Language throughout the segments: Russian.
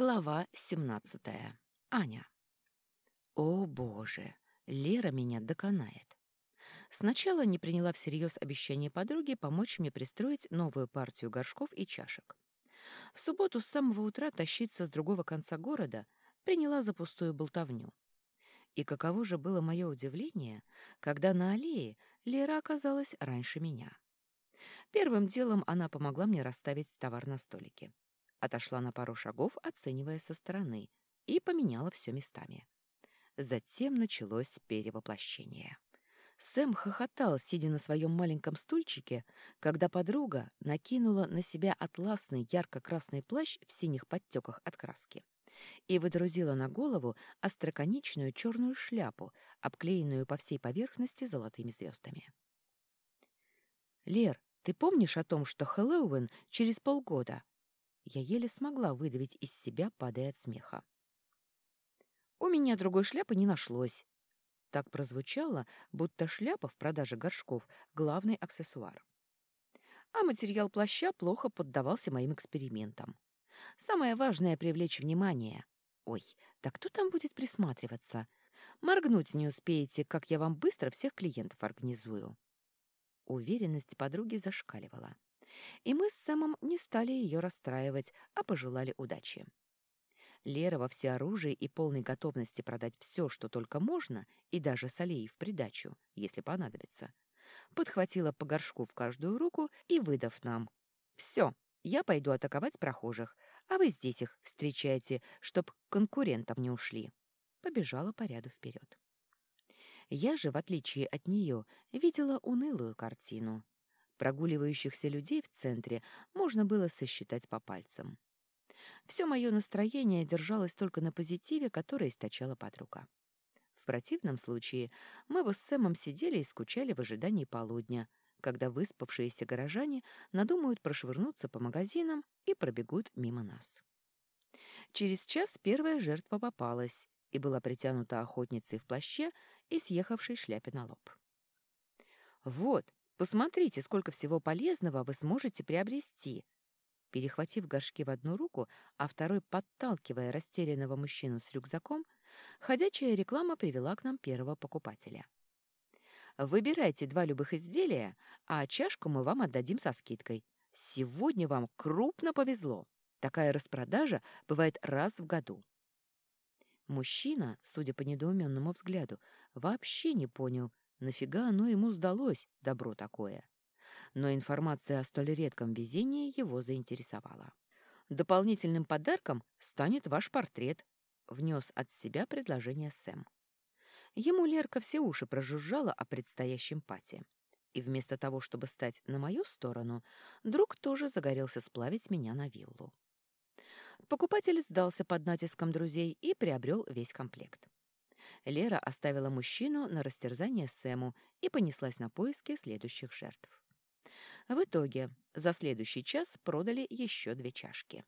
Глава 17. Аня. О, боже, Лера меня доконает. Сначала не приняла всерьез обещание подруги помочь мне пристроить новую партию горшков и чашек. В субботу с самого утра тащиться с другого конца города приняла за пустую болтовню. И каково же было мое удивление, когда на аллее Лера оказалась раньше меня. Первым делом она помогла мне расставить товар на столике. Отошла на пару шагов, оценивая со стороны, и поменяла все местами. Затем началось перевоплощение. Сэм хохотал, сидя на своем маленьком стульчике, когда подруга накинула на себя атласный ярко-красный плащ в синих подтеках от краски и выдрузила на голову остроконечную черную шляпу, обклеенную по всей поверхности золотыми звездами. «Лер, ты помнишь о том, что Хэллоуин через полгода?» Я еле смогла выдавить из себя, падая от смеха. «У меня другой шляпы не нашлось». Так прозвучало, будто шляпа в продаже горшков — главный аксессуар. А материал плаща плохо поддавался моим экспериментам. Самое важное — привлечь внимание. Ой, да кто там будет присматриваться? Моргнуть не успеете, как я вам быстро всех клиентов организую. Уверенность подруги зашкаливала. И мы с Сэмом не стали ее расстраивать, а пожелали удачи. Лера во всеоружии и полной готовности продать все, что только можно, и даже солей в придачу, если понадобится, подхватила по горшку в каждую руку и выдав нам. «Все, я пойду атаковать прохожих, а вы здесь их встречайте, чтоб конкурентам не ушли». Побежала по ряду вперед. Я же, в отличие от нее, видела унылую картину. Прогуливающихся людей в центре можно было сосчитать по пальцам. Все мое настроение держалось только на позитиве, который источала подруга. В противном случае мы бы с Сэмом сидели и скучали в ожидании полудня, когда выспавшиеся горожане надумают прошвырнуться по магазинам и пробегут мимо нас. Через час первая жертва попалась и была притянута охотницей в плаще и съехавшей шляпе на лоб. «Вот, Посмотрите, сколько всего полезного вы сможете приобрести. Перехватив горшки в одну руку, а второй подталкивая растерянного мужчину с рюкзаком, ходячая реклама привела к нам первого покупателя. Выбирайте два любых изделия, а чашку мы вам отдадим со скидкой. Сегодня вам крупно повезло. Такая распродажа бывает раз в году. Мужчина, судя по недоуменному взгляду, вообще не понял, Нафига оно ему сдалось, добро такое? Но информация о столь редком везении его заинтересовала. Дополнительным подарком станет ваш портрет, внес от себя предложение Сэм. Ему Лерка все уши прожужжала о предстоящем пати. И вместо того, чтобы стать на мою сторону, друг тоже загорелся сплавить меня на виллу. Покупатель сдался под натиском друзей и приобрел весь комплект. Лера оставила мужчину на растерзание Сэму и понеслась на поиски следующих жертв. В итоге за следующий час продали еще две чашки.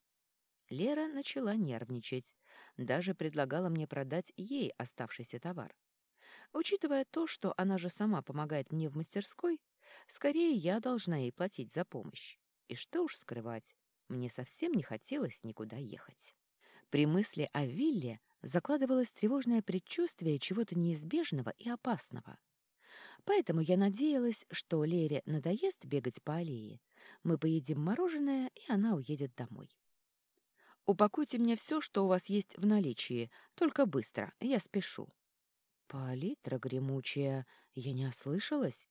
Лера начала нервничать, даже предлагала мне продать ей оставшийся товар. Учитывая то, что она же сама помогает мне в мастерской, скорее я должна ей платить за помощь. И что уж скрывать, мне совсем не хотелось никуда ехать. При мысли о вилле закладывалось тревожное предчувствие чего-то неизбежного и опасного. Поэтому я надеялась, что Лере надоест бегать по аллее, мы поедим мороженое, и она уедет домой. «Упакуйте мне все, что у вас есть в наличии, только быстро, я спешу». «Палитра гремучая, я не ослышалась?»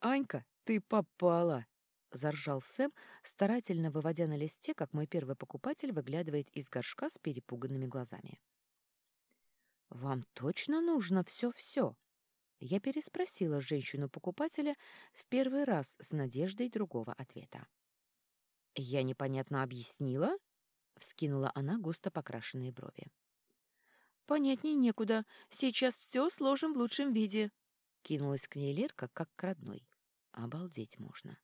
«Анька, ты попала!» — заржал Сэм, старательно выводя на листе, как мой первый покупатель выглядывает из горшка с перепуганными глазами. «Вам точно нужно все-все?» Я переспросила женщину-покупателя в первый раз с надеждой другого ответа. «Я непонятно объяснила?» — вскинула она густо покрашенные брови. «Понятней некуда. Сейчас все сложим в лучшем виде», — кинулась к ней Лерка, как к родной. «Обалдеть можно».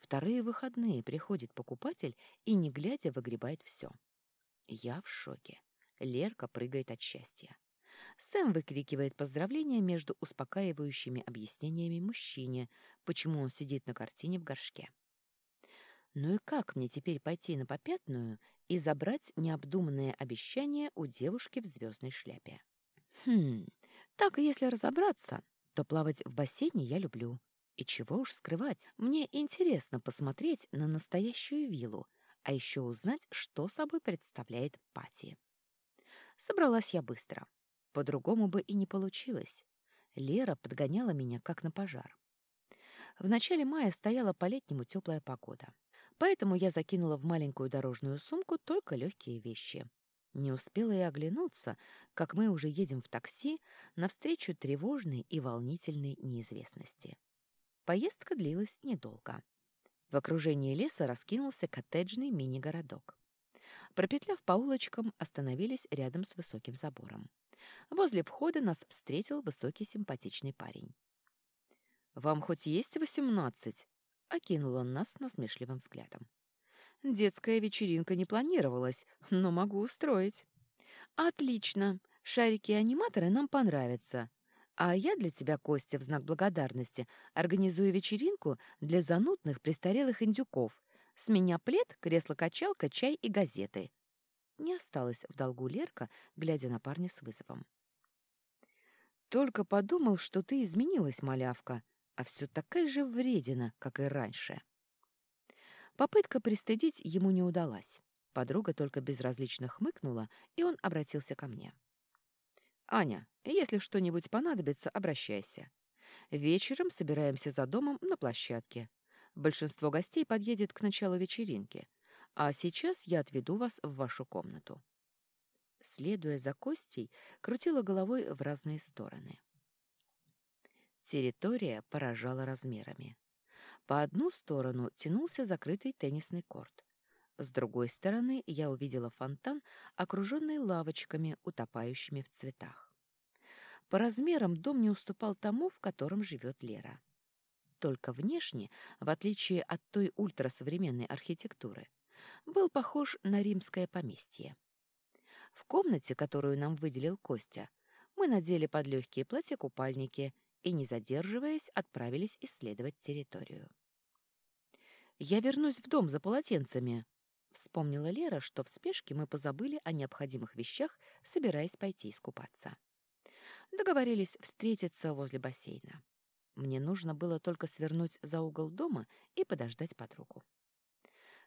Вторые выходные приходит покупатель и, не глядя, выгребает все. Я в шоке. Лерка прыгает от счастья. Сэм выкрикивает поздравления между успокаивающими объяснениями мужчине, почему он сидит на картине в горшке. Ну и как мне теперь пойти на попятную и забрать необдуманное обещание у девушки в звездной шляпе. Хм, так если разобраться, то плавать в бассейне я люблю. И чего уж скрывать, мне интересно посмотреть на настоящую виллу, а еще узнать, что собой представляет Пати. Собралась я быстро. По-другому бы и не получилось. Лера подгоняла меня, как на пожар. В начале мая стояла по-летнему теплая погода. Поэтому я закинула в маленькую дорожную сумку только легкие вещи. Не успела я оглянуться, как мы уже едем в такси навстречу тревожной и волнительной неизвестности. Поездка длилась недолго. В окружении леса раскинулся коттеджный мини-городок. Пропетляв по улочкам, остановились рядом с высоким забором. Возле входа нас встретил высокий симпатичный парень. «Вам хоть есть восемнадцать?» — окинул он нас насмешливым взглядом. «Детская вечеринка не планировалась, но могу устроить». «Отлично! Шарики-аниматоры нам понравятся. А я для тебя, Костя, в знак благодарности организую вечеринку для занудных престарелых индюков. С меня плед, кресло-качалка, чай и газеты. Не осталось в долгу Лерка, глядя на парня с вызовом. «Только подумал, что ты изменилась, малявка, а все такая же вредина, как и раньше». Попытка пристыдить ему не удалась. Подруга только безразлично хмыкнула, и он обратился ко мне. «Аня, если что-нибудь понадобится, обращайся. Вечером собираемся за домом на площадке. Большинство гостей подъедет к началу вечеринки, а сейчас я отведу вас в вашу комнату». Следуя за Костей, крутила головой в разные стороны. Территория поражала размерами. По одну сторону тянулся закрытый теннисный корт. С другой стороны я увидела фонтан, окруженный лавочками, утопающими в цветах. По размерам дом не уступал тому, в котором живет Лера. Только внешне, в отличие от той ультрасовременной архитектуры, был похож на римское поместье. В комнате, которую нам выделил Костя, мы надели под легкие платья-купальники и, не задерживаясь, отправились исследовать территорию. «Я вернусь в дом за полотенцами», — вспомнила Лера, что в спешке мы позабыли о необходимых вещах, собираясь пойти искупаться. Договорились встретиться возле бассейна. Мне нужно было только свернуть за угол дома и подождать подругу.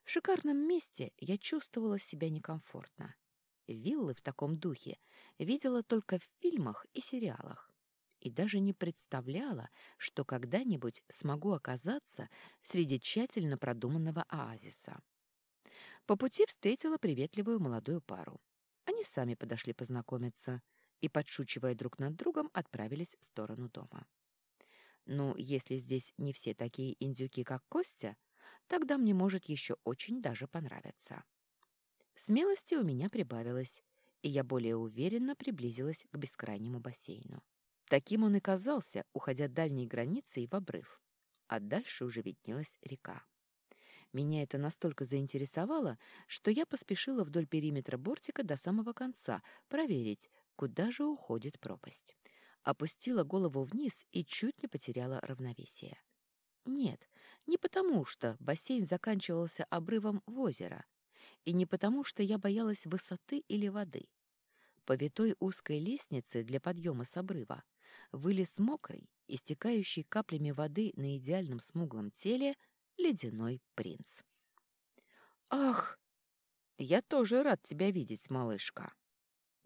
В шикарном месте я чувствовала себя некомфортно. Виллы в таком духе видела только в фильмах и сериалах и даже не представляла, что когда-нибудь смогу оказаться среди тщательно продуманного оазиса. По пути встретила приветливую молодую пару. Они сами подошли познакомиться и, подшучивая друг над другом, отправились в сторону дома. Ну, если здесь не все такие индюки, как Костя, тогда мне может еще очень даже понравиться. Смелости у меня прибавилось, и я более уверенно приблизилась к бескрайнему бассейну. Таким он и казался, уходя дальней границей в обрыв. А дальше уже виднелась река. Меня это настолько заинтересовало, что я поспешила вдоль периметра бортика до самого конца проверить, куда же уходит пропасть опустила голову вниз и чуть не потеряла равновесие. Нет, не потому что бассейн заканчивался обрывом в озеро, и не потому что я боялась высоты или воды. По витой узкой лестнице для подъема с обрыва вылез мокрый, истекающий каплями воды на идеальном смуглом теле ледяной принц. «Ах! Я тоже рад тебя видеть, малышка!»